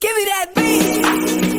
Give me that beat.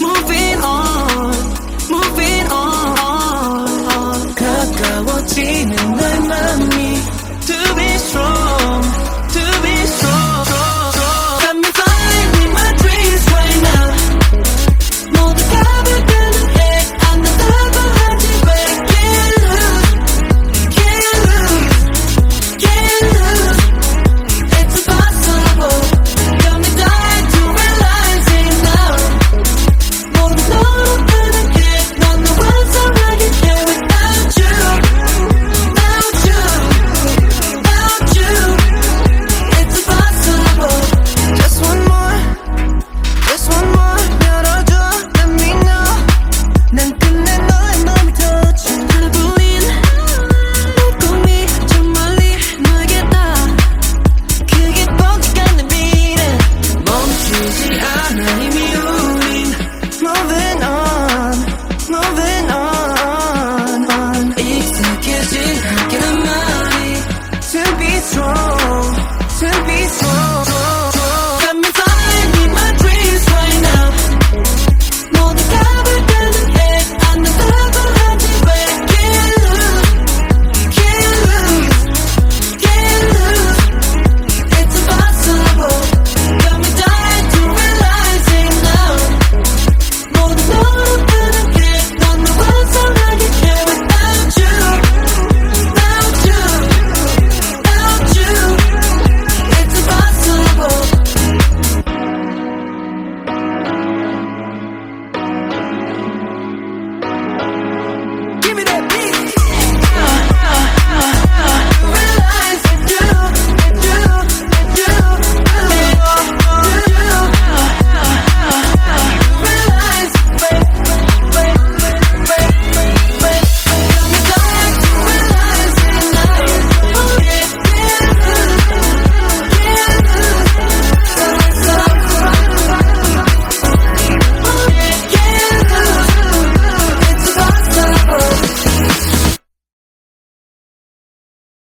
moving on, moving on. 가까워지는